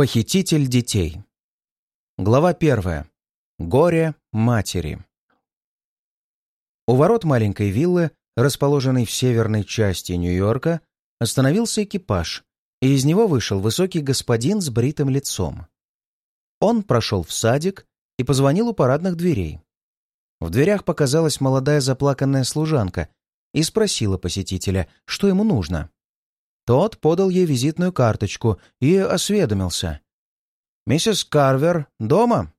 Похититель детей. Глава первая. Горе матери. У ворот маленькой виллы, расположенной в северной части Нью-Йорка, остановился экипаж, и из него вышел высокий господин с бритым лицом. Он прошел в садик и позвонил у парадных дверей. В дверях показалась молодая заплаканная служанка и спросила посетителя, что ему нужно. Тот подал ей визитную карточку и осведомился. «Миссис Карвер дома?»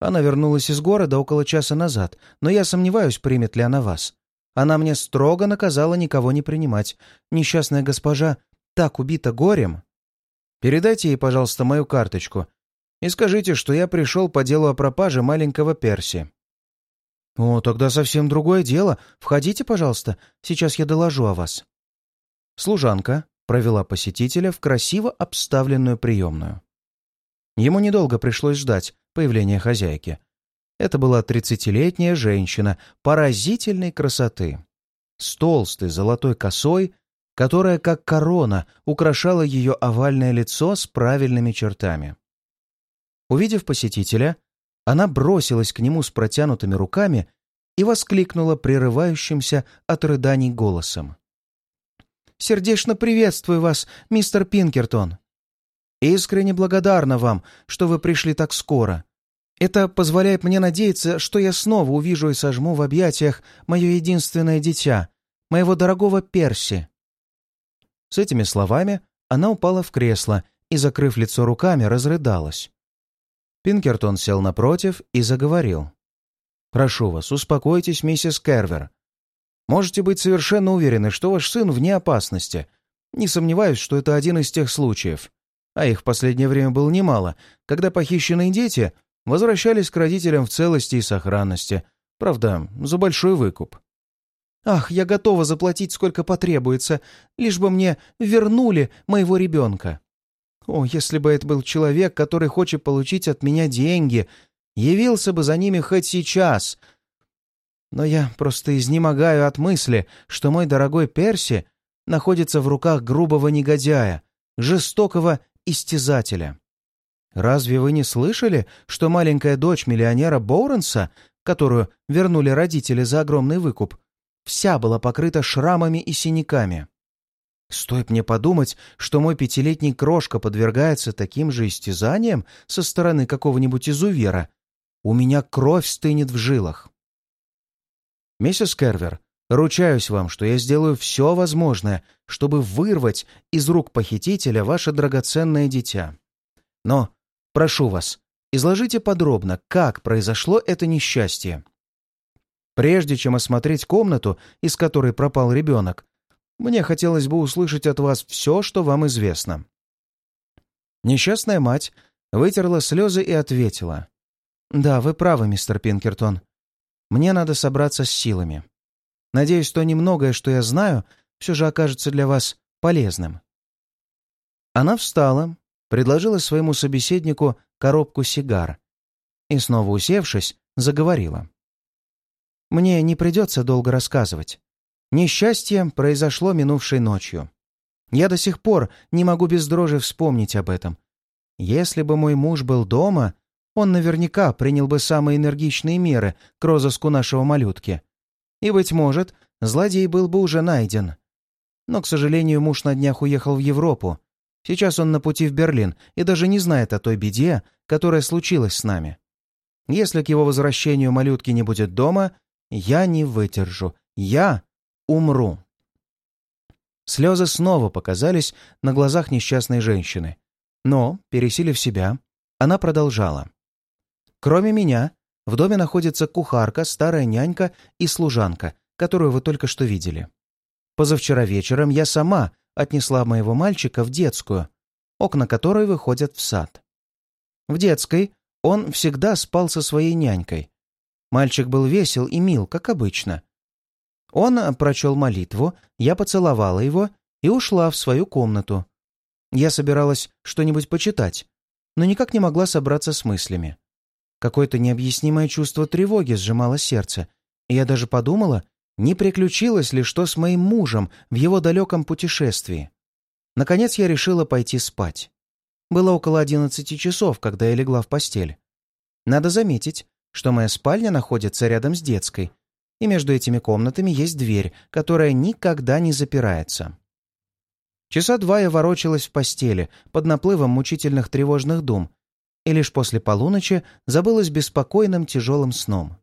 Она вернулась из города около часа назад, но я сомневаюсь, примет ли она вас. Она мне строго наказала никого не принимать. Несчастная госпожа так убита горем. Передайте ей, пожалуйста, мою карточку и скажите, что я пришел по делу о пропаже маленького Перси». «О, тогда совсем другое дело. Входите, пожалуйста. Сейчас я доложу о вас». Служанка провела посетителя в красиво обставленную приемную. Ему недолго пришлось ждать появления хозяйки. Это была тридцатилетняя женщина поразительной красоты, с толстой золотой косой, которая, как корона, украшала ее овальное лицо с правильными чертами. Увидев посетителя, она бросилась к нему с протянутыми руками и воскликнула прерывающимся от рыданий голосом. Сердечно приветствую вас, мистер Пинкертон. Искренне благодарна вам, что вы пришли так скоро. Это позволяет мне надеяться, что я снова увижу и сожму в объятиях мое единственное дитя, моего дорогого Перси». С этими словами она упала в кресло и, закрыв лицо руками, разрыдалась. Пинкертон сел напротив и заговорил. «Прошу вас, успокойтесь, миссис Кервер. Можете быть совершенно уверены, что ваш сын вне опасности. Не сомневаюсь, что это один из тех случаев. А их в последнее время было немало, когда похищенные дети возвращались к родителям в целости и сохранности. Правда, за большой выкуп. «Ах, я готова заплатить, сколько потребуется, лишь бы мне вернули моего ребенка. О, если бы это был человек, который хочет получить от меня деньги, явился бы за ними хоть сейчас, но я просто изнемогаю от мысли, что мой дорогой Перси находится в руках грубого негодяя, жестокого истязателя. Разве вы не слышали, что маленькая дочь миллионера Боуренса, которую вернули родители за огромный выкуп, вся была покрыта шрамами и синяками? Стоит мне подумать, что мой пятилетний крошка подвергается таким же истязаниям со стороны какого-нибудь изувера. У меня кровь стынет в жилах. «Миссис Кервер, ручаюсь вам, что я сделаю все возможное, чтобы вырвать из рук похитителя ваше драгоценное дитя. Но, прошу вас, изложите подробно, как произошло это несчастье. Прежде чем осмотреть комнату, из которой пропал ребенок, мне хотелось бы услышать от вас все, что вам известно». Несчастная мать вытерла слезы и ответила. «Да, вы правы, мистер Пинкертон. Мне надо собраться с силами. Надеюсь, то немногое, что я знаю, все же окажется для вас полезным». Она встала, предложила своему собеседнику коробку сигар и, снова усевшись, заговорила. «Мне не придется долго рассказывать. Несчастье произошло минувшей ночью. Я до сих пор не могу без дрожи вспомнить об этом. Если бы мой муж был дома, он наверняка принял бы самые энергичные меры к розыску нашего малютки. И, быть может, злодей был бы уже найден. Но, к сожалению, муж на днях уехал в Европу. Сейчас он на пути в Берлин и даже не знает о той беде, которая случилась с нами. Если к его возвращению малютки не будет дома, я не выдержу. Я умру. Слезы снова показались на глазах несчастной женщины. Но, пересилив себя, она продолжала. Кроме меня, в доме находится кухарка, старая нянька и служанка, которую вы только что видели. Позавчера вечером я сама отнесла моего мальчика в детскую, окна которой выходят в сад. В детской он всегда спал со своей нянькой. Мальчик был весел и мил, как обычно. Он прочел молитву, я поцеловала его и ушла в свою комнату. Я собиралась что-нибудь почитать, но никак не могла собраться с мыслями. Какое-то необъяснимое чувство тревоги сжимало сердце, и я даже подумала, не приключилось ли что с моим мужем в его далеком путешествии. Наконец я решила пойти спать. было около одиннадцати часов, когда я легла в постель. Надо заметить, что моя спальня находится рядом с детской, и между этими комнатами есть дверь, которая никогда не запирается. Часа два я ворочалась в постели под наплывом мучительных тревожных дум, и лишь после полуночи забылась беспокойным тяжелым сном.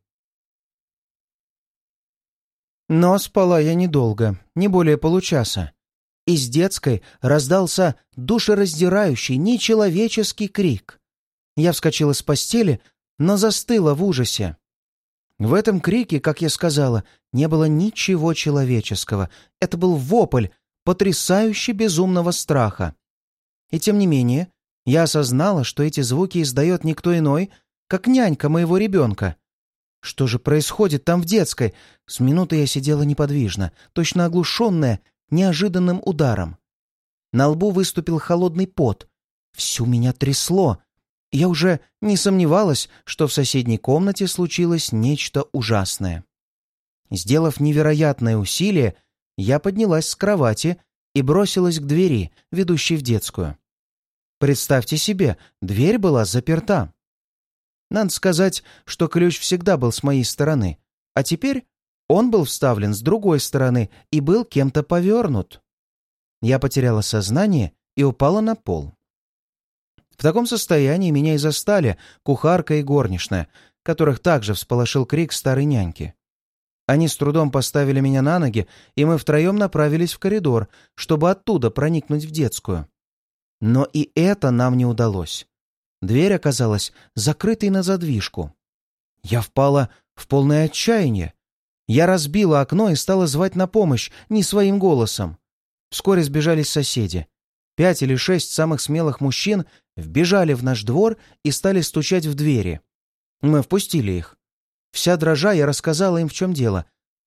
Но спала я недолго, не более получаса. Из детской раздался душераздирающий, нечеловеческий крик. Я вскочила с постели, но застыла в ужасе. В этом крике, как я сказала, не было ничего человеческого. Это был вопль, потрясающе безумного страха. И тем не менее, я осознала, что эти звуки издает никто иной, как нянька моего ребенка. Что же происходит там в детской? С минуты я сидела неподвижно, точно оглушенная неожиданным ударом. На лбу выступил холодный пот. Всю меня трясло. Я уже не сомневалась, что в соседней комнате случилось нечто ужасное. Сделав невероятное усилие, я поднялась с кровати и бросилась к двери, ведущей в детскую. Представьте себе, дверь была заперта. Надо сказать, что ключ всегда был с моей стороны, а теперь он был вставлен с другой стороны и был кем-то повернут. Я потеряла сознание и упала на пол. В таком состоянии меня и застали кухарка и горничная, которых также всполошил крик старой няньки. Они с трудом поставили меня на ноги, и мы втроем направились в коридор, чтобы оттуда проникнуть в детскую. Но и это нам не удалось. Дверь оказалась закрытой на задвижку. Я впала в полное отчаяние. Я разбила окно и стала звать на помощь не своим голосом. Вскоре сбежались соседи. Пять или шесть самых смелых мужчин вбежали в наш двор и стали стучать в двери. Мы впустили их. Вся дрожа я рассказала им, в чем дело.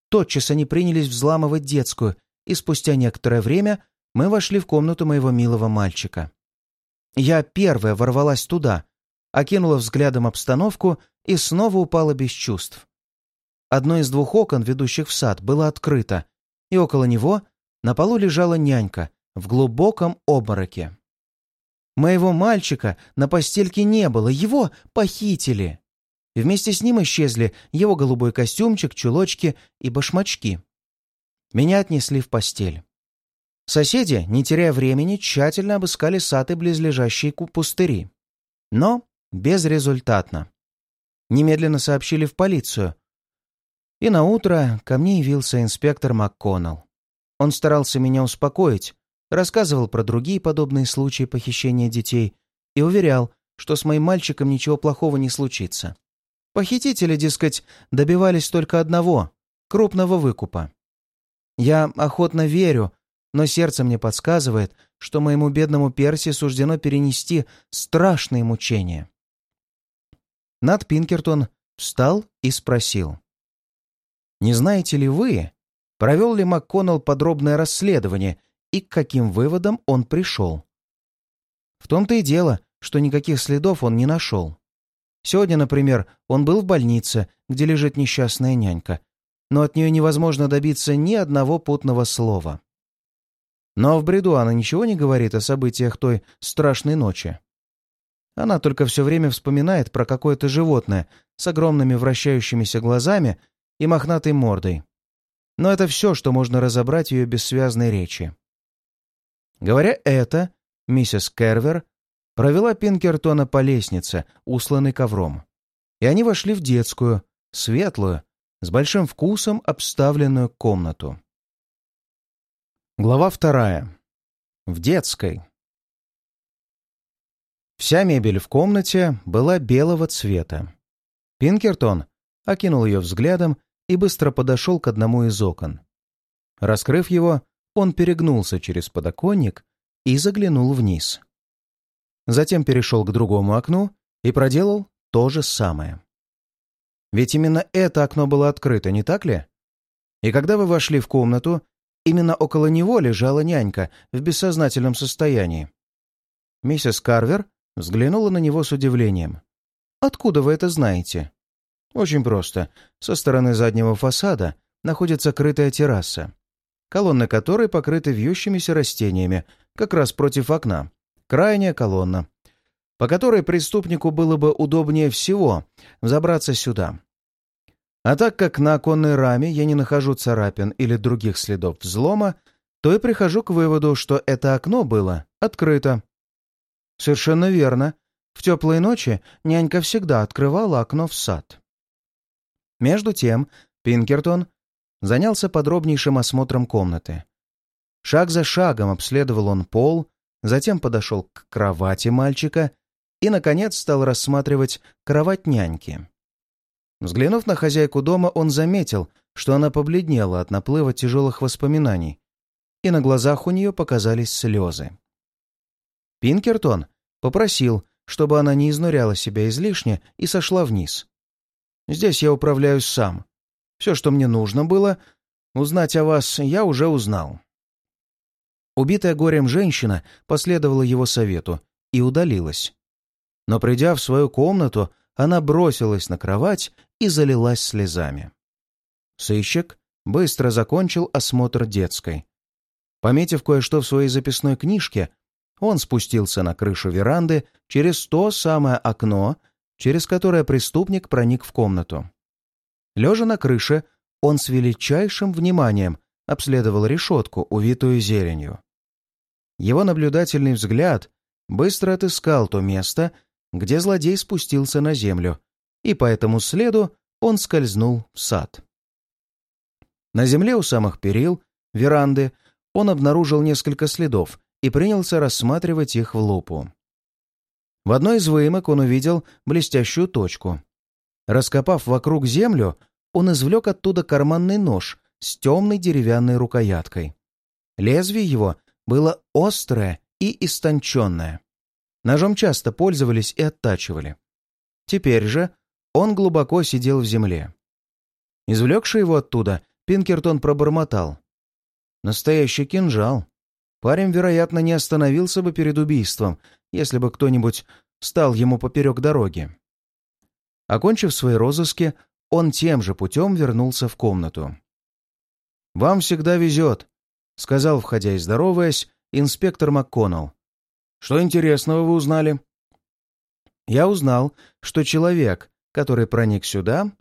Тотчас они принялись взламывать детскую, и спустя некоторое время мы вошли в комнату моего милого мальчика. Я первая ворвалась туда, окинула взглядом обстановку и снова упала без чувств. Одно из двух окон, ведущих в сад, было открыто, и около него на полу лежала нянька в глубоком обмороке. Моего мальчика на постельке не было, его похитили. Вместе с ним исчезли его голубой костюмчик, чулочки и башмачки. Меня отнесли в постель. Соседи, не теряя времени, тщательно обыскали сад и близлежащие пустыри. Но безрезультатно. Немедленно сообщили в полицию. И на утро ко мне явился инспектор МакКоннелл. Он старался меня успокоить, рассказывал про другие подобные случаи похищения детей и уверял, что с моим мальчиком ничего плохого не случится. Похитители, дескать, добивались только одного — крупного выкупа. Я охотно верю, но сердце мне подсказывает, что моему бедному Перси суждено перенести страшные мучения. Над Пинкертон встал и спросил. «Не знаете ли вы, провел ли МакКоннелл подробное расследование и к каким выводам он пришел?» В том-то и дело, что никаких следов он не нашел. Сегодня, например, он был в больнице, где лежит несчастная нянька, но от нее невозможно добиться ни одного путного слова. Но в бреду она ничего не говорит о событиях той страшной ночи. Она только все время вспоминает про какое-то животное с огромными вращающимися глазами и мохнатой мордой. Но это все, что можно разобрать ее бессвязной речи. Говоря это, миссис Кервер провела Пинкертона по лестнице, усланной ковром. И они вошли в детскую, светлую, с большим вкусом обставленную комнату. Глава вторая. В детской. Вся мебель в комнате была белого цвета. Пинкертон окинул ее взглядом и быстро подошел к одному из окон. Раскрыв его, он перегнулся через подоконник и заглянул вниз. Затем перешел к другому окну и проделал то же самое. Ведь именно это окно было открыто, не так ли? И когда вы вошли в комнату, Именно около него лежала нянька в бессознательном состоянии. Миссис Карвер взглянула на него с удивлением. «Откуда вы это знаете?» «Очень просто. Со стороны заднего фасада находится крытая терраса, колонны которой покрыты вьющимися растениями, как раз против окна. Крайняя колонна. по которой преступнику было бы удобнее всего забраться сюда. А так как на оконной раме я не нахожу царапин или других следов взлома, то и прихожу к выводу, что это окно было открыто. Совершенно верно. В теплые ночи нянька всегда открывала окно в сад. Между тем, Пинкертон занялся подробнейшим осмотром комнаты. Шаг за шагом обследовал он пол, затем подошел к кровати мальчика и, наконец, стал рассматривать кровать няньки. Взглянув на хозяйку дома, он заметил, что она побледнела от наплыва тяжелых воспоминаний, и на глазах у нее показались слезы. Пинкертон попросил, чтобы она не изнуряла себя излишне и сошла вниз. «Здесь я управляюсь сам. Все, что мне нужно было узнать о вас, я уже узнал». Убитая горем женщина последовала его совету и удалилась. Но придя в свою комнату, она бросилась на кровать и залилась слезами. Сыщик быстро закончил осмотр детской. Пометив кое-что в своей записной книжке, он спустился на крышу веранды через то самое окно, через которое преступник проник в комнату. Лежа на крыше, он с величайшим вниманием обследовал решетку, увитую зеленью. Его наблюдательный взгляд быстро отыскал то место, где злодей спустился на землю, и по этому следу он скользнул в сад. На земле у самых перил, веранды, он обнаружил несколько следов и принялся рассматривать их в лупу. В одной из выемок он увидел блестящую точку. Раскопав вокруг землю, он извлек оттуда карманный нож с темной деревянной рукояткой. Лезвие его было острое и истонченное. Ножом часто пользовались и оттачивали. Теперь же он глубоко сидел в земле. Извлекший его оттуда, Пинкертон пробормотал. Настоящий кинжал. Парень, вероятно, не остановился бы перед убийством, если бы кто-нибудь стал ему поперек дороги. Окончив свои розыски, он тем же путем вернулся в комнату. «Вам всегда везет», — сказал, входя и здороваясь, инспектор МакКоннелл. Что интересного вы узнали?» Я узнал, что человек, который проник сюда,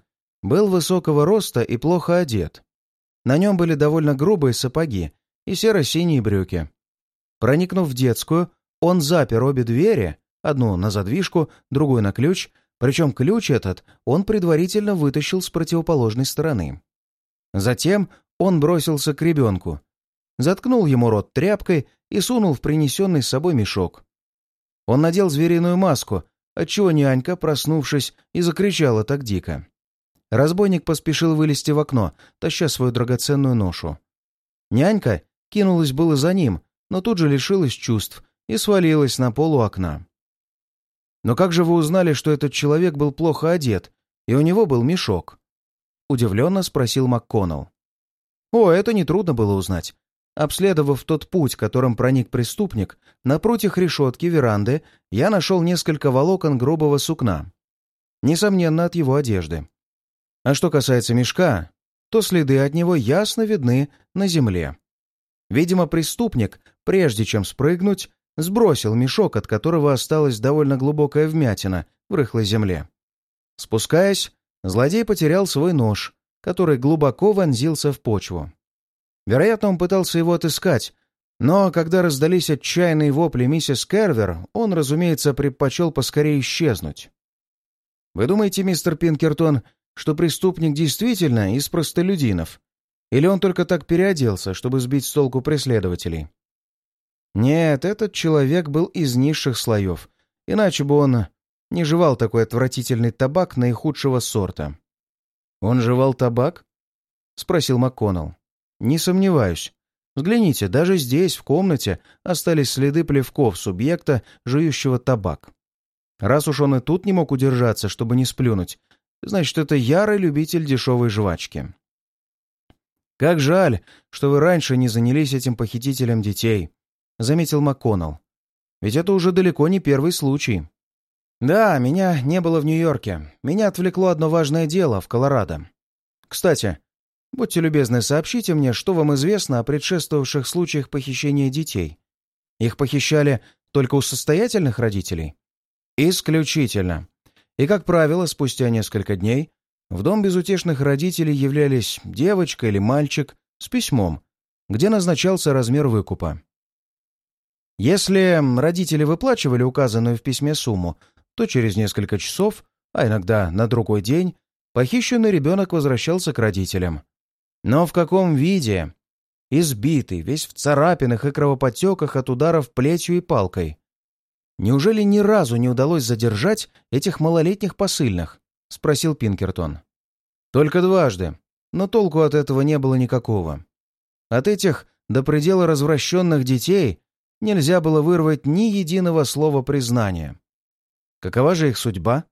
был высокого роста и плохо одет. На нем были довольно грубые сапоги и серо-синие брюки. Проникнув в детскую, он запер обе двери, одну на задвижку, другую на ключ, причем ключ этот он предварительно вытащил с противоположной стороны. Затем он бросился к ребенку, заткнул ему рот тряпкой и сунул в принесенный с собой мешок. Он надел звериную маску, отчего нянька, проснувшись, и закричала так дико. Разбойник поспешил вылезти в окно, таща свою драгоценную ношу. Нянька кинулась было за ним, но тут же лишилась чувств и свалилась на пол у окна. «Но как же вы узнали, что этот человек был плохо одет, и у него был мешок?» Удивленно спросил МакКоннелл. «О, это нетрудно было узнать. Обследовав тот путь, которым проник преступник, напротив решетки веранды я нашел несколько волокон грубого сукна. Несомненно, от его одежды. А что касается мешка, то следы от него ясно видны на земле. Видимо, преступник, прежде чем спрыгнуть, сбросил мешок, от которого осталась довольно глубокая вмятина в рыхлой земле. Спускаясь, злодей потерял свой нож, который глубоко вонзился в почву. Вероятно, он пытался его отыскать, но когда раздались отчаянные вопли миссис Кервер, он, разумеется, предпочел поскорее исчезнуть. Вы думаете, мистер Пинкертон, что преступник действительно из простолюдинов? Или он только так переоделся, чтобы сбить с толку преследователей? Нет, этот человек был из низших слоев, иначе бы он не жевал такой отвратительный табак наихудшего сорта. «Он жевал табак?» — спросил МакКоннелл. Не сомневаюсь. Взгляните, даже здесь, в комнате, остались следы плевков субъекта, жующего табак. Раз уж он и тут не мог удержаться, чтобы не сплюнуть, значит, это ярый любитель дешевой жвачки. «Как жаль, что вы раньше не занялись этим похитителем детей», — заметил МакКоннелл. «Ведь это уже далеко не первый случай». «Да, меня не было в Нью-Йорке. Меня отвлекло одно важное дело в Колорадо. Кстати, Будьте любезны, сообщите мне, что вам известно о предшествовавших случаях похищения детей. Их похищали только у состоятельных родителей? Исключительно. И, как правило, спустя несколько дней в дом безутешных родителей являлись девочка или мальчик с письмом, где назначался размер выкупа. Если родители выплачивали указанную в письме сумму, то через несколько часов, а иногда на другой день, похищенный ребенок возвращался к родителям. Но в каком виде? Избитый, весь в царапинах и кровоподтеках от ударов плетью и палкой. Неужели ни разу не удалось задержать этих малолетних посыльных? Спросил Пинкертон. Только дважды, но толку от этого не было никакого. От этих до предела развращенных детей нельзя было вырвать ни единого слова признания. Какова же их судьба?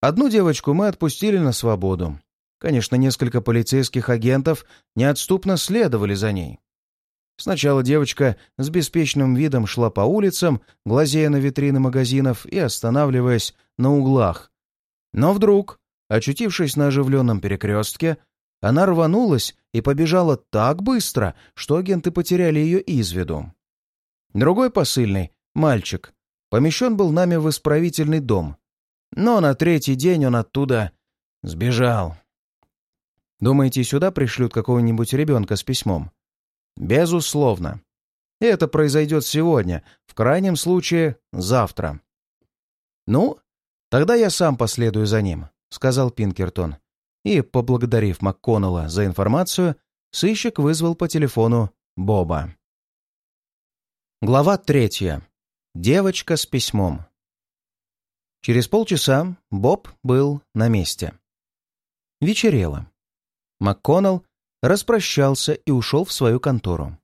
Одну девочку мы отпустили на свободу. Конечно, несколько полицейских агентов неотступно следовали за ней. Сначала девочка с беспечным видом шла по улицам, глазея на витрины магазинов и останавливаясь на углах. Но вдруг, очутившись на оживленном перекрестке, она рванулась и побежала так быстро, что агенты потеряли ее из виду. Другой посыльный, мальчик, помещен был нами в исправительный дом. Но на третий день он оттуда сбежал. Думаете, сюда пришлют какого-нибудь ребенка с письмом? Безусловно. Это произойдет сегодня, в крайнем случае завтра. Ну, тогда я сам последую за ним, сказал Пинкертон. И, поблагодарив МакКоннелла за информацию, сыщик вызвал по телефону Боба. Глава третья. Девочка с письмом. Через полчаса Боб был на месте. Вечерело. МакКоннелл распрощался и ушел в свою контору.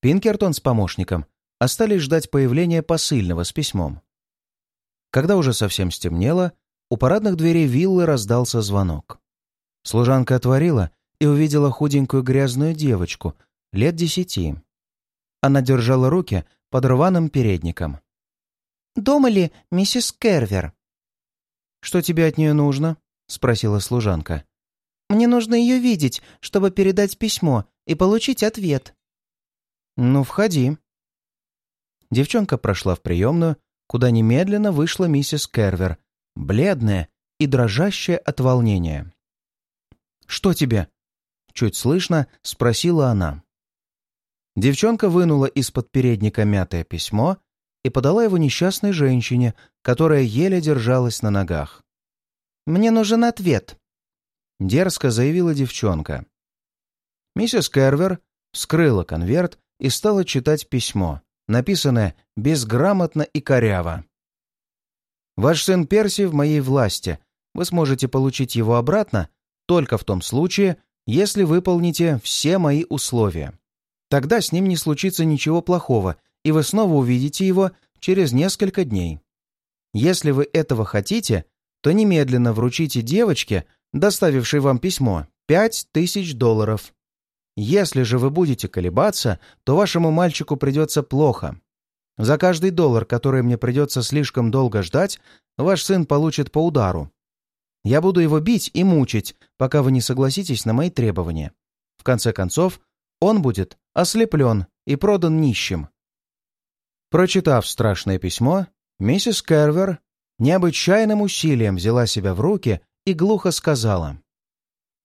Пинкертон с помощником остались ждать появления посыльного с письмом. Когда уже совсем стемнело, у парадных дверей виллы раздался звонок. Служанка отворила и увидела худенькую грязную девочку, лет десяти. Она держала руки под рваным передником. «Дома ли миссис Кервер?» «Что тебе от нее нужно?» — спросила служанка. Мне нужно ее видеть, чтобы передать письмо и получить ответ». «Ну, входи». Девчонка прошла в приемную, куда немедленно вышла миссис Кервер, бледная и дрожащая от волнения. «Что тебе?» — чуть слышно спросила она. Девчонка вынула из-под передника мятое письмо и подала его несчастной женщине, которая еле держалась на ногах. «Мне нужен ответ», — дерзко заявила девчонка. Миссис Кервер вскрыла конверт и стала читать письмо, написанное безграмотно и коряво. «Ваш сын Перси в моей власти. Вы сможете получить его обратно только в том случае, если выполните все мои условия. Тогда с ним не случится ничего плохого, и вы снова увидите его через несколько дней. Если вы этого хотите, то немедленно вручите девочке доставивший вам письмо, пять тысяч долларов. Если же вы будете колебаться, то вашему мальчику придется плохо. За каждый доллар, который мне придется слишком долго ждать, ваш сын получит по удару. Я буду его бить и мучить, пока вы не согласитесь на мои требования. В конце концов, он будет ослеплен и продан нищим. Прочитав страшное письмо, миссис Кервер необычайным усилием взяла себя в руки и глухо сказала.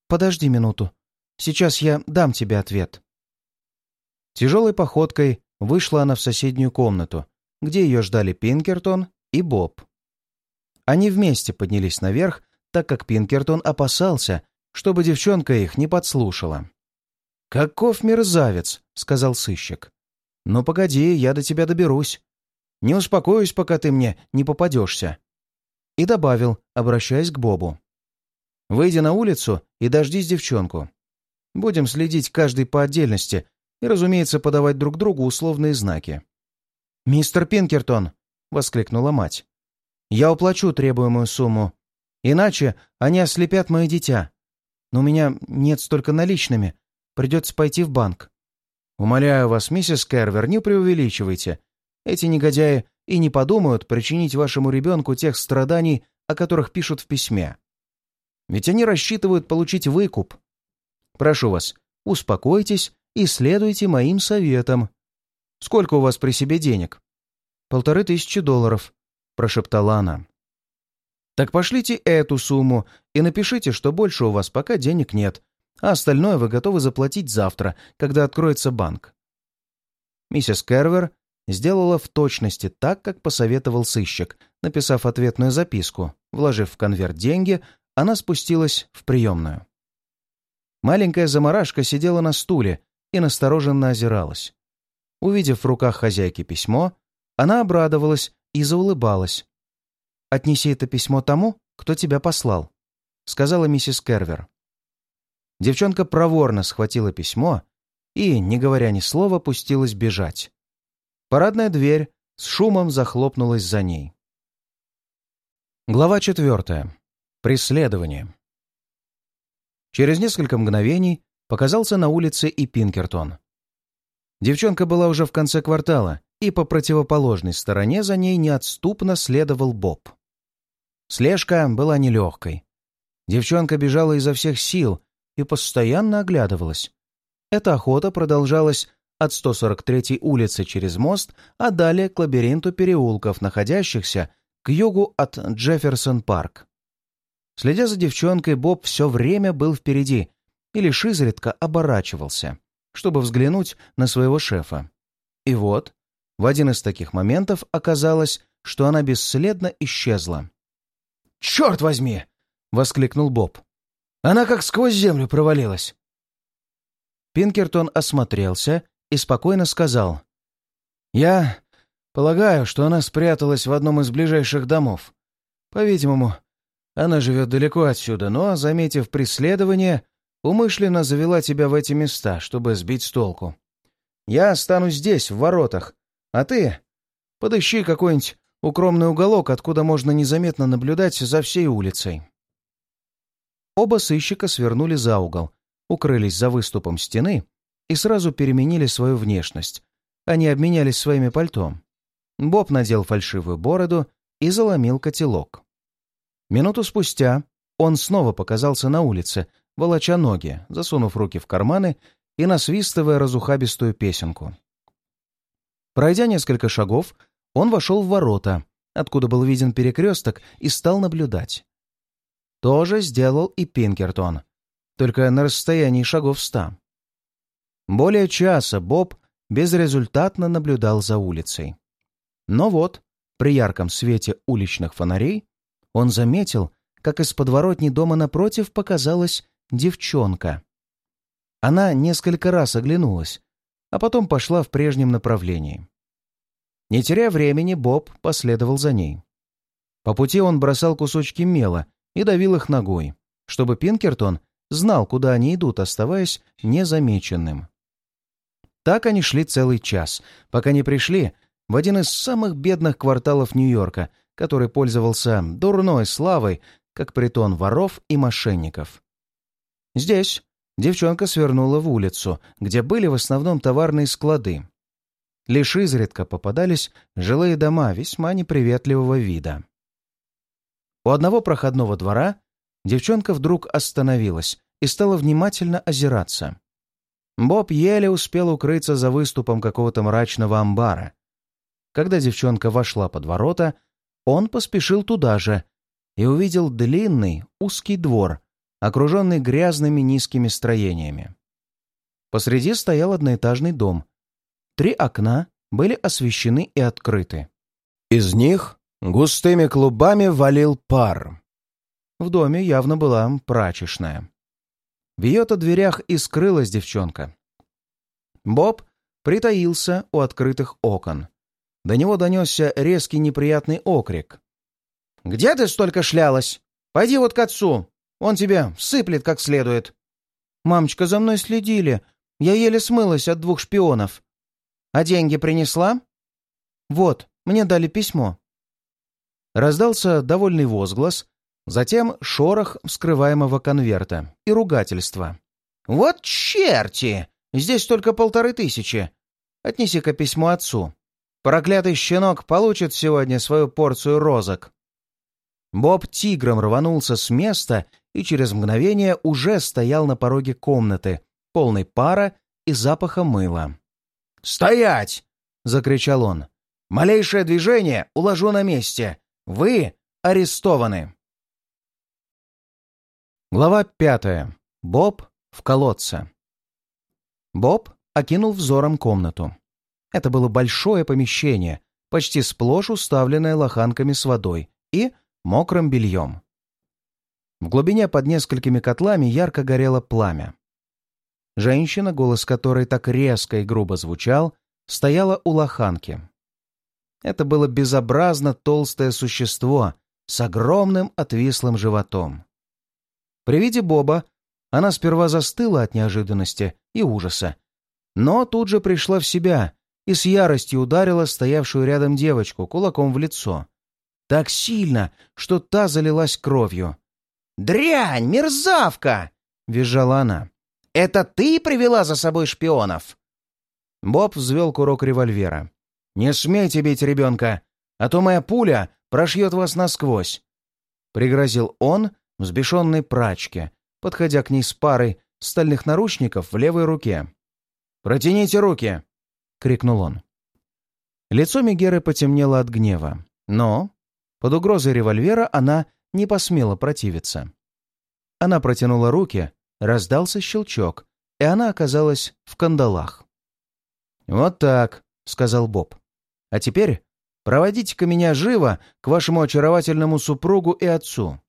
«Подожди минуту. Сейчас я дам тебе ответ». Тяжелой походкой вышла она в соседнюю комнату, где ее ждали Пинкертон и Боб. Они вместе поднялись наверх, так как Пинкертон опасался, чтобы девчонка их не подслушала. «Каков мерзавец!» — сказал сыщик. «Ну, погоди, я до тебя доберусь. Не успокоюсь, пока ты мне не попадешься». И добавил, обращаясь к Бобу. Выйди на улицу и дождись девчонку. Будем следить каждый по отдельности и, разумеется, подавать друг другу условные знаки. «Мистер Пинкертон!» — воскликнула мать. «Я уплачу требуемую сумму. Иначе они ослепят мое дитя. Но у меня нет столько наличными. Придется пойти в банк». «Умоляю вас, миссис Кервер, не преувеличивайте. Эти негодяи и не подумают причинить вашему ребенку тех страданий, о которых пишут в письме. Ведь они рассчитывают получить выкуп. Прошу вас, успокойтесь и следуйте моим советам. Сколько у вас при себе денег? Полторы тысячи долларов. прошептала она. «Так пошлите эту сумму и напишите, что больше у вас пока денег нет, а остальное вы готовы заплатить завтра, когда откроется банк». Миссис Кервер сделала в точности так, как посоветовал сыщик, написав ответную записку. Вложив в конверт деньги, она спустилась в приемную. Маленькая заморашка сидела на стуле и настороженно озиралась. Увидев в руках хозяйки письмо, она обрадовалась и заулыбалась. «Отнеси это письмо тому, кто тебя послал», — сказала миссис Кервер. Девчонка проворно схватила письмо и, не говоря ни слова, пустилась бежать. Парадная дверь с шумом захлопнулась за ней. Глава четвертая. Преследование. Через несколько мгновений показался на улице и Пинкертон. Девчонка была уже в конце квартала, и по противоположной стороне за ней неотступно следовал Боб. Слежка была нелегкой. Девчонка бежала изо всех сил и постоянно оглядывалась. Эта охота продолжалась от 143-й улицы через мост, а далее к лабиринту переулков, находящихся к югу от Джефферсон-парк. Следя за девчонкой, Боб все время был впереди и лишь изредка оборачивался, чтобы взглянуть на своего шефа. И вот, в один из таких моментов оказалось, что она бесследно исчезла. «Черт возьми!» — воскликнул Боб. «Она как сквозь землю провалилась!» Пинкертон осмотрелся и спокойно сказал. «Я полагаю, что она спряталась в одном из ближайших домов. По-видимому, она живет далеко отсюда, но, заметив преследование, умышленно завела тебя в эти места, чтобы сбить с толку. Я останусь здесь, в воротах, а ты подыщи какой-нибудь укромный уголок, откуда можно незаметно наблюдать за всей улицей». Оба сыщика свернули за угол, укрылись за выступом стены и сразу переменили свою внешность. Они обменялись своими пальто. Боб надел фальшивую бороду и заломил котелок. Минуту спустя он снова показался на улице, волоча ноги, засунув руки в карманы и насвистывая разухабистую песенку. Пройдя несколько шагов, он вошел в ворота, откуда был виден перекресток, и стал наблюдать. То же сделал и Пинкертон, только на расстоянии шагов ста. Более часа Боб безрезультатно наблюдал за улицей. Но вот, при ярком свете уличных фонарей, он заметил, как из подворотни дома напротив показалась девчонка. Она несколько раз оглянулась, а потом пошла в прежнем направлении. Не теряя времени, Боб последовал за ней. По пути он бросал кусочки мела и давил их ногой, чтобы Пинкертон знал, куда они идут, оставаясь незамеченным. Так они шли целый час, пока не пришли в один из самых бедных кварталов Нью-Йорка, который пользовался дурной славой, как притон воров и мошенников. Здесь девчонка свернула в улицу, где были в основном товарные склады. Лишь изредка попадались жилые дома весьма неприветливого вида. У одного проходного двора девчонка вдруг остановилась и стала внимательно озираться. Боб еле успел укрыться за выступом какого-то мрачного амбара. Когда девчонка вошла под ворота, он поспешил туда же и увидел длинный, узкий двор, окруженный грязными низкими строениями. Посреди стоял одноэтажный дом. Три окна были освещены и открыты. Из них густыми клубами валил пар. В доме явно была прачечная. В ее-то дверях и скрылась девчонка. Боб притаился у открытых окон. До него донесся резкий неприятный окрик. «Где ты столько шлялась? Пойди вот к отцу, он тебе сыплет как следует». «Мамочка, за мной следили. Я еле смылась от двух шпионов». «А деньги принесла?» «Вот, мне дали письмо». Раздался довольный возглас, затем шорох вскрываемого конверта и ругательство. «Вот черти! Здесь только полторы тысячи. Отнеси-ка письмо отцу». Проклятый щенок получит сегодня свою порцию розок. Боб тигром рванулся с места и через мгновение уже стоял на пороге комнаты, полной пара и запаха мыла. «Стоять!» — закричал он. «Малейшее движение уложу на месте. Вы арестованы. Глава пятая. Боб в колодце. Боб окинул взором комнату. Это было большое помещение, почти сплошь уставленное лоханками с водой и мокрым бельем. В глубине под несколькими котлами ярко горело пламя. Женщина, голос которой так резко и грубо звучал, стояла у лоханки. Это было безобразно толстое существо с огромным отвислым животом. При виде Боба она сперва застыла от неожиданности и ужаса, но тут же пришла в себя и с яростью ударила стоявшую рядом девочку кулаком в лицо. Так сильно, что та залилась кровью. «Дрянь, мерзавка!» — визжала она. «Это ты привела за собой шпионов?» Боб взвел курок револьвера. «Не смейте бить ребенка, а то моя пуля прошьет вас насквозь!» Пригрозил он взбешенной прачке, подходя к ней с парой стальных наручников в левой руке. «Протяните руки!» — крикнул он. Лицо Мегеры потемнело от гнева, но под угрозой револьвера она не посмела противиться. Она протянула руки, раздался щелчок, и она оказалась в кандалах. «Вот так», — сказал Боб. «А теперь проводите-ка меня живо к вашему очаровательному супругу и отцу.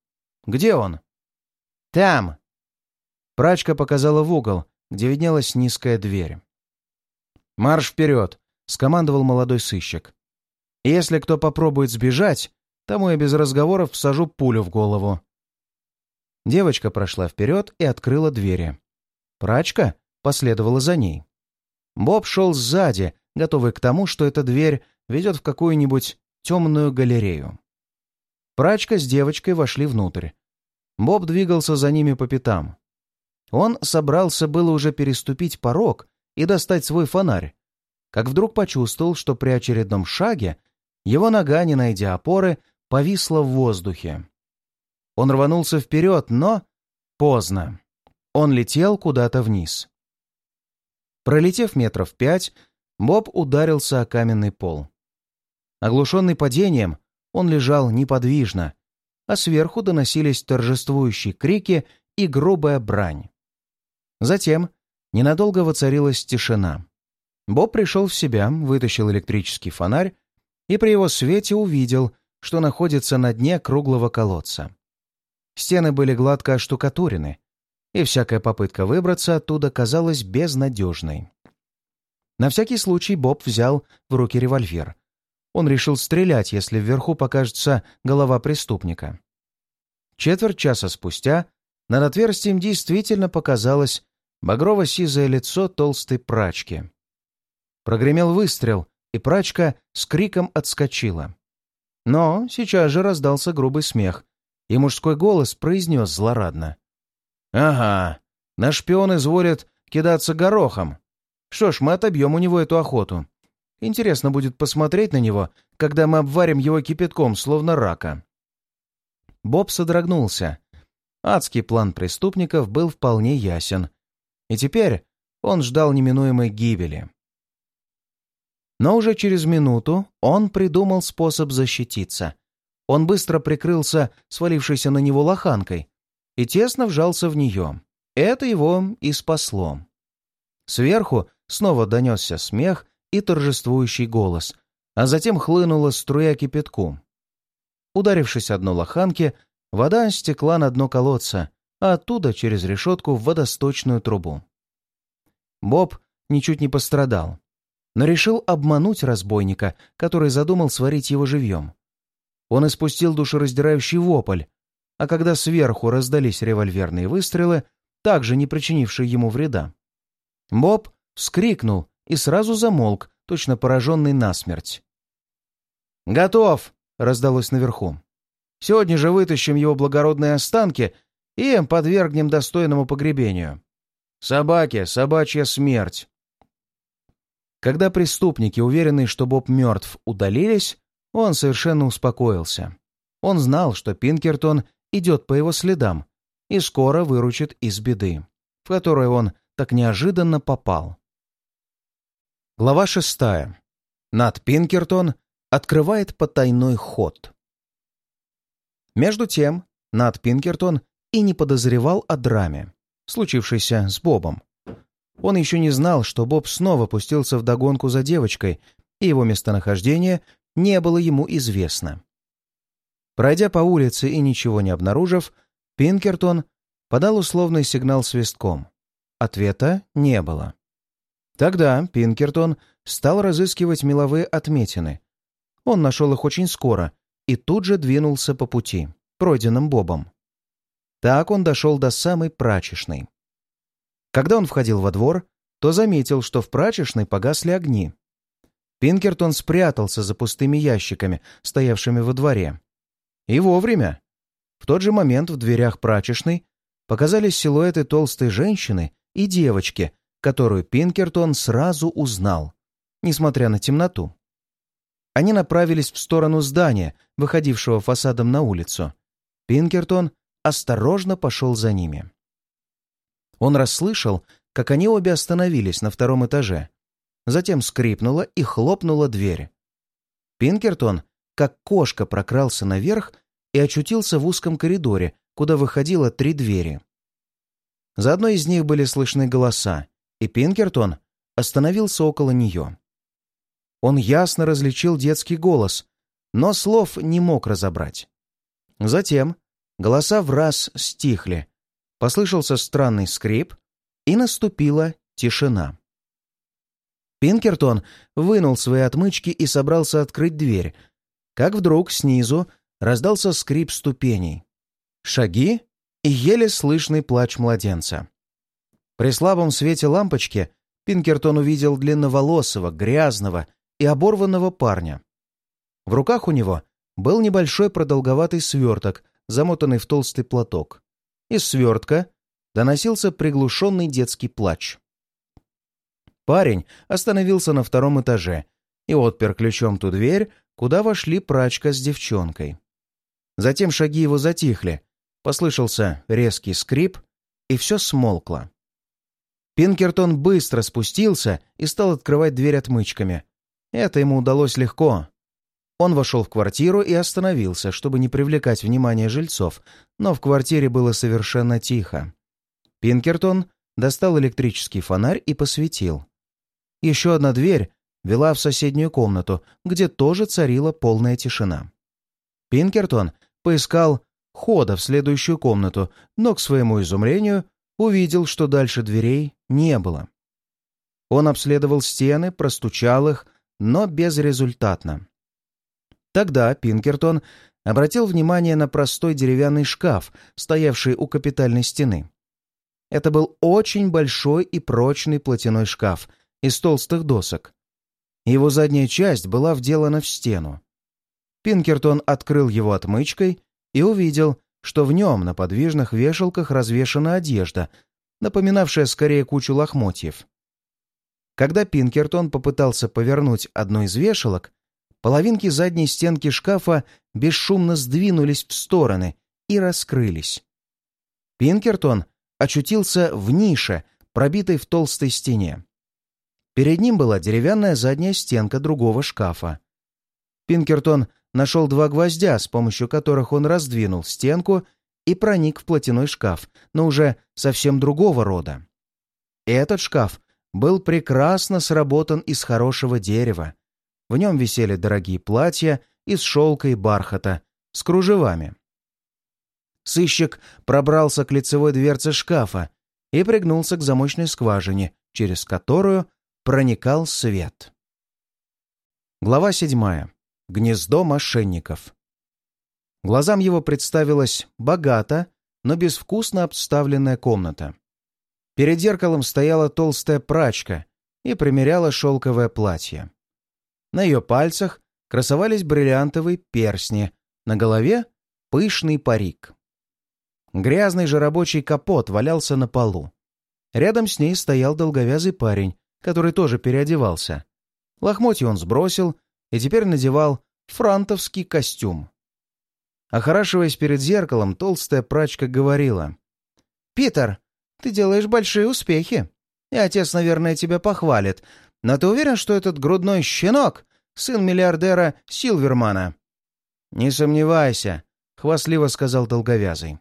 Где он?» «Там!» Прачка показала в угол, где виднелась низкая дверь. «Марш вперед!» — скомандовал молодой сыщик. «Если кто попробует сбежать, тому я без разговоров всажу пулю в голову». Девочка прошла вперед и открыла двери. Прачка последовала за ней. Боб шел сзади, готовый к тому, что эта дверь ведет в какую-нибудь темную галерею. Прачка с девочкой вошли внутрь. Боб двигался за ними по пятам. Он собрался было уже переступить порог и достать свой фонарь, как вдруг почувствовал, что при очередном шаге его нога, не найдя опоры, повисла в воздухе. Он рванулся вперед, но поздно. Он летел куда-то вниз. Пролетев метров пять, Боб ударился о каменный пол. Оглушенный падением, он лежал неподвижно, а сверху доносились торжествующие крики и грубая брань. Затем ненадолго воцарилась тишина. Боб пришел в себя, вытащил электрический фонарь и при его свете увидел, что находится на дне круглого колодца. Стены были гладко оштукатурены, и всякая попытка выбраться оттуда казалась безнадежной. На всякий случай Боб взял в руки револьвер. Он решил стрелять, если вверху покажется голова преступника. Четверть часа спустя над отверстием действительно показалось багрово-сизое лицо толстой прачки. Прогремел выстрел, и прачка с криком отскочила. Но сейчас же раздался грубый смех, и мужской голос произнес злорадно. «Ага, наш шпион изволит кидаться горохом. Что ж, мы отобьем у него эту охоту. Интересно будет посмотреть на него, когда мы обварим его кипятком, словно рака». Боб содрогнулся. Адский план преступников был вполне ясен. И теперь он ждал неминуемой гибели. Но уже через минуту он придумал способ защититься. Он быстро прикрылся свалившейся на него лоханкой, и тесно вжался в нее. Это его и спасло. Сверху снова донесся смех и торжествующий голос, а затем хлынула струя кипятку. Ударившись о дно лоханки, вода стекла на дно колодца, а оттуда через решетку в водосточную трубу. Боб ничуть не пострадал, но решил обмануть разбойника, который задумал сварить его живьем. Он испустил душераздирающий вопль, а когда сверху раздались револьверные выстрелы, также не причинившие ему вреда. Боб вскрикнул и сразу замолк, точно пораженный насмерть. «Готов!» — раздалось наверху. «Сегодня же вытащим его благородные останки и подвергнем достойному погребению. Собаки, собачья смерть!» Когда преступники, уверенные, что Боб мертв, удалились, он совершенно успокоился. Он знал, что Пинкертон идет по его следам и скоро выручит из беды, в которую он так неожиданно попал. Глава шестая. Над Пинкертон открывает потайной ход. Между тем, Нат Пинкертон и не подозревал о драме, случившейся с Бобом. Он еще не знал, что Боб снова пустился в догонку за девочкой, и его местонахождение не было ему известно. Пройдя по улице и ничего не обнаружив, Пинкертон подал условный сигнал свистком. Ответа не было. Тогда Пинкертон стал разыскивать меловые отметины. Он нашел их очень скоро и тут же двинулся по пути, пройденным Бобом. Так он дошел до самой прачечной. Когда он входил во двор, то заметил, что в прачечной погасли огни. Пинкертон спрятался за пустыми ящиками, стоявшими во дворе. И вовремя. В тот же момент в дверях прачечной показались силуэты толстой женщины и девочки, которую Пинкертон сразу узнал, несмотря на темноту. Они направились в сторону здания, выходившего фасадом на улицу. Пинкертон осторожно пошел за ними. Он расслышал, как они обе остановились на втором этаже. Затем скрипнула и хлопнула дверь. Пинкертон, как кошка, прокрался наверх и очутился в узком коридоре, куда выходило три двери. За одной из них были слышны голоса, и Пинкертон остановился около нее. Он ясно различил детский голос, но слов не мог разобрать. Затем голоса в раз стихли, послышался странный скрип, и наступила тишина. Пинкертон вынул свои отмычки и собрался открыть дверь, как вдруг снизу раздался скрип ступеней, шаги и еле слышный плач младенца. При слабом свете лампочки Пинкертон увидел длинноволосого, грязного и оборванного парня. В руках у него был небольшой продолговатый сверток, замотанный в толстый платок. Из свертка доносился приглушенный детский плач. Парень остановился на втором этаже и отпер ключом ту дверь, куда вошли прачка с девчонкой. Затем шаги его затихли, послышался резкий скрип, и все смолкло. Пинкертон быстро спустился и стал открывать дверь отмычками. Это ему удалось легко. Он вошел в квартиру и остановился, чтобы не привлекать внимание жильцов, но в квартире было совершенно тихо. Пинкертон достал электрический фонарь и посветил. Еще одна дверь вела в соседнюю комнату, где тоже царила полная тишина. Пинкертон поискал хода в следующую комнату, но, к своему изумлению, увидел, что дальше дверей не было. Он обследовал стены, простучал их, но безрезультатно. Тогда Пинкертон обратил внимание на простой деревянный шкаф, стоявший у капитальной стены. Это был очень большой и прочный платяной шкаф из толстых досок. Его задняя часть была вделана в стену. Пинкертон открыл его отмычкой и увидел, что в нем на подвижных вешалках развешана одежда, напоминавшая скорее кучу лохмотьев. Когда Пинкертон попытался повернуть одну из вешалок, половинки задней стенки шкафа бесшумно сдвинулись в стороны и раскрылись. Пинкертон очутился в нише, пробитой в толстой стене. Перед ним была деревянная задняя стенка другого шкафа. Пинкертон нашел два гвоздя, с помощью которых он раздвинул стенку и проник в платяной шкаф, но уже совсем другого рода. Этот шкаф был прекрасно сработан из хорошего дерева. В нем висели дорогие платья из шелка и бархата с кружевами. Сыщик пробрался к лицевой дверце шкафа и пригнулся к замочной скважине, через которую проникал свет. Глава седьмая. Гнездо мошенников. Глазам его представилась богата, но безвкусно обставленная комната. Перед зеркалом стояла толстая прачка и примеряла шелковое платье. На ее пальцах красовались бриллиантовые перстни, на голове — пышный парик. Грязный же рабочий капот валялся на полу. Рядом с ней стоял долговязый парень, который тоже переодевался. Лохмотья он сбросил и теперь надевал франтовский костюм. Охорашиваясь перед зеркалом, толстая прачка говорила. «Питер, ты делаешь большие успехи. И отец, наверное, тебя похвалит. Но ты уверен, что этот грудной щенок — сын миллиардера Силвермана?» «Не сомневайся», — хвастливо сказал долговязый.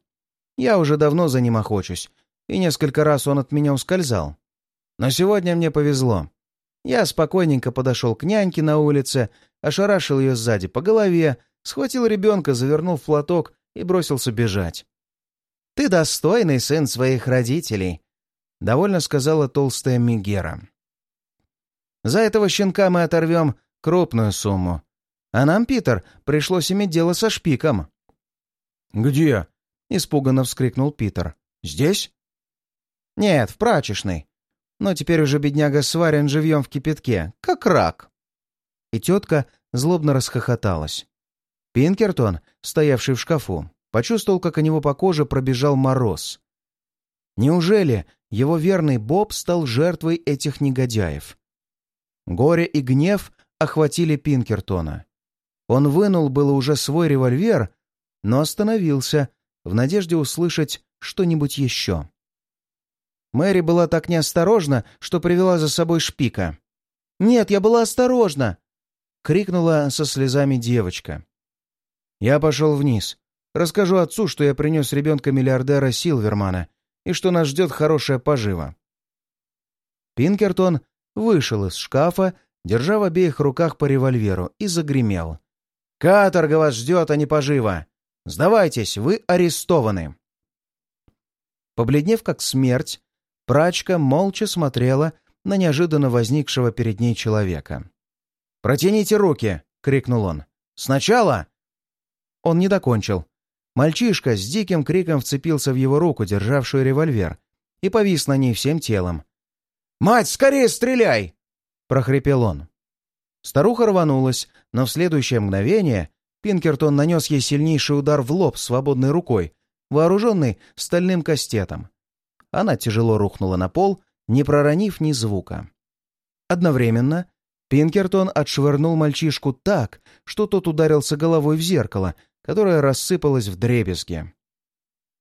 «Я уже давно за ним охочусь, и несколько раз он от меня ускользал. Но сегодня мне повезло. Я спокойненько подошел к няньке на улице, ошарашил ее сзади по голове, схватил ребенка, завернул в платок и бросился бежать. «Ты достойный сын своих родителей», — довольно сказала толстая Мигера. «За этого щенка мы оторвем крупную сумму. А нам, Питер, пришлось иметь дело со шпиком». «Где?» — испуганно вскрикнул Питер. «Здесь?» «Нет, в прачечной. Но теперь уже бедняга сварен живьем в кипятке, как рак». И тетка злобно расхохоталась. Пинкертон, стоявший в шкафу, почувствовал, как у него по коже пробежал мороз. Неужели его верный Боб стал жертвой этих негодяев? Горе и гнев охватили Пинкертона. Он вынул было уже свой револьвер, но остановился в надежде услышать что-нибудь еще. Мэри была так неосторожна, что привела за собой шпика. «Нет, я была осторожна!» — крикнула со слезами девочка. Я пошел вниз. Расскажу отцу, что я принес ребенка миллиардера Силвермана и что нас ждет хорошая пожива. Пинкертон вышел из шкафа, держа в обеих руках по револьверу, и загремел. «Каторга вас ждет, а не пожива! Сдавайтесь, вы арестованы!» Побледнев как смерть, прачка молча смотрела на неожиданно возникшего перед ней человека. «Протяните руки!» — крикнул он. «Сначала!» Он не докончил. Мальчишка с диким криком вцепился в его руку, державшую револьвер, и повис на ней всем телом. «Мать, скорее стреляй!» — прохрипел он. Старуха рванулась, но в следующее мгновение Пинкертон нанес ей сильнейший удар в лоб свободной рукой, вооруженный стальным кастетом. Она тяжело рухнула на пол, не проронив ни звука. Одновременно Пинкертон отшвырнул мальчишку так, что тот ударился головой в зеркало, которое рассыпалось в дребезги.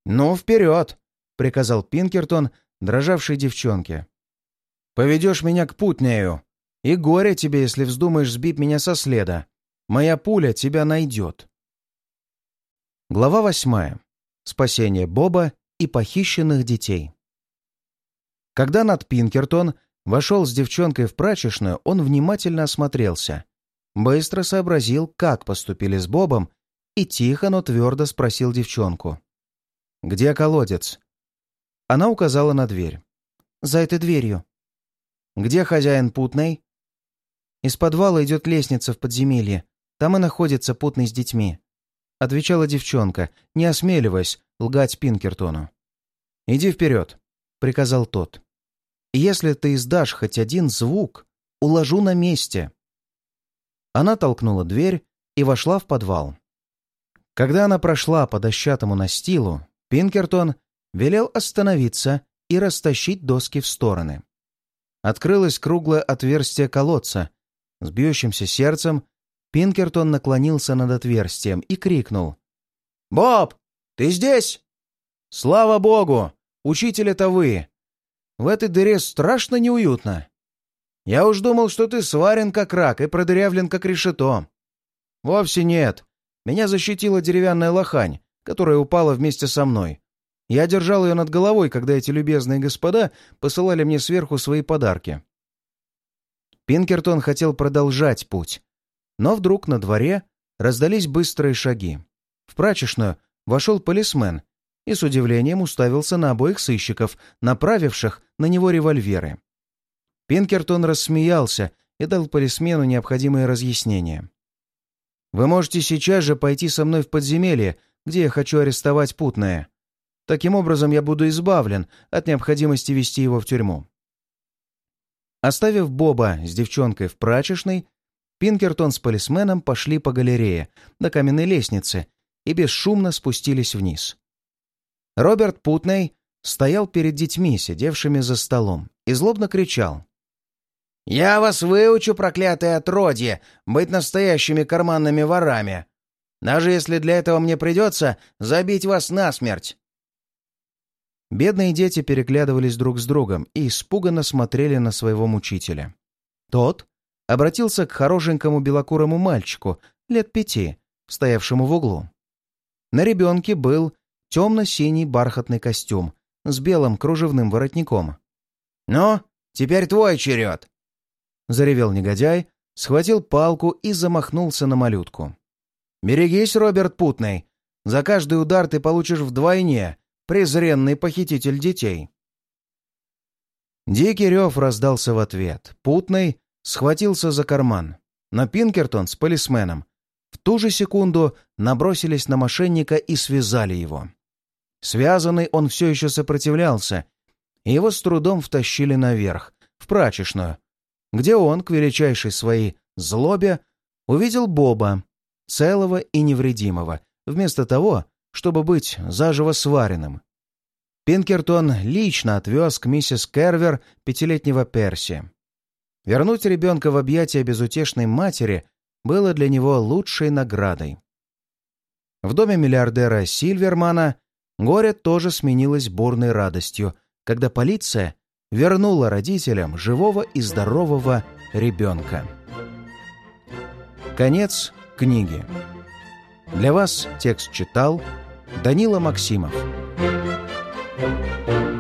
«Ну, вперед!» — приказал Пинкертон, дрожавшей девчонке. «Поведешь меня к Путнею, и горе тебе, если вздумаешь сбить меня со следа. Моя пуля тебя найдет». Глава восьмая. Спасение Боба и похищенных детей. Когда над Пинкертон вошел с девчонкой в прачечную, он внимательно осмотрелся. Быстро сообразил, как поступили с Бобом, и тихо, но твердо спросил девчонку. «Где колодец?» Она указала на дверь. «За этой дверью». «Где хозяин путный?» «Из подвала идет лестница в подземелье. Там и находится путный с детьми», — отвечала девчонка, не осмеливаясь лгать Пинкертону. «Иди вперед», — приказал тот. Если ты издашь хоть один звук, уложу на месте». Она толкнула дверь и вошла в подвал. Когда она прошла по дощатому настилу, Пинкертон велел остановиться и растащить доски в стороны. Открылось круглое отверстие колодца. С бьющимся сердцем Пинкертон наклонился над отверстием и крикнул. «Боб, ты здесь?» «Слава богу! Учитель это вы! В этой дыре страшно неуютно. Я уж думал, что ты сварен как рак и продырявлен как решето. Вовсе нет. Меня защитила деревянная лохань, которая упала вместе со мной. Я держал ее над головой, когда эти любезные господа посылали мне сверху свои подарки. Пинкертон хотел продолжать путь, но вдруг на дворе раздались быстрые шаги. В прачечную вошел полисмен и с удивлением уставился на обоих сыщиков, направивших на него револьверы. Пинкертон рассмеялся и дал полисмену необходимые разъяснения. «Вы можете сейчас же пойти со мной в подземелье, где я хочу арестовать путное. Таким образом я буду избавлен от необходимости вести его в тюрьму». Оставив Боба с девчонкой в прачечной, Пинкертон с полисменом пошли по галерее до каменной лестницы и бесшумно спустились вниз. Роберт Путней стоял перед детьми, сидевшими за столом, и злобно кричал. «Я вас выучу, проклятое отродье, быть настоящими карманными ворами, даже если для этого мне придется забить вас насмерть!» Бедные дети переглядывались друг с другом и испуганно смотрели на своего мучителя. Тот обратился к хорошенькому белокурому мальчику лет пяти, стоявшему в углу. На ребенке был темно-синий бархатный костюм с белым кружевным воротником. «Ну, теперь твой черед!» Заревел негодяй, схватил палку и замахнулся на малютку. «Берегись, Роберт Путный! За каждый удар ты получишь вдвойне, презренный похититель детей!» Дикий рев раздался в ответ. Путный схватился за карман. Но Пинкертон с полисменом в ту же секунду набросились на мошенника и связали его. Связанный он все еще сопротивлялся, и его с трудом втащили наверх, в прачечную, где он, к величайшей своей злобе, увидел Боба, целого и невредимого, вместо того, чтобы быть заживо сваренным. Пинкертон лично отвез к миссис Кервер пятилетнего Перси. Вернуть ребенка в объятия безутешной матери было для него лучшей наградой. В доме миллиардера Сильвермана горе тоже сменилось бурной радостью, когда полиция вернула родителям живого и здорового ребенка. Конец книги. Для вас текст читал Данила Максимов. Thank you.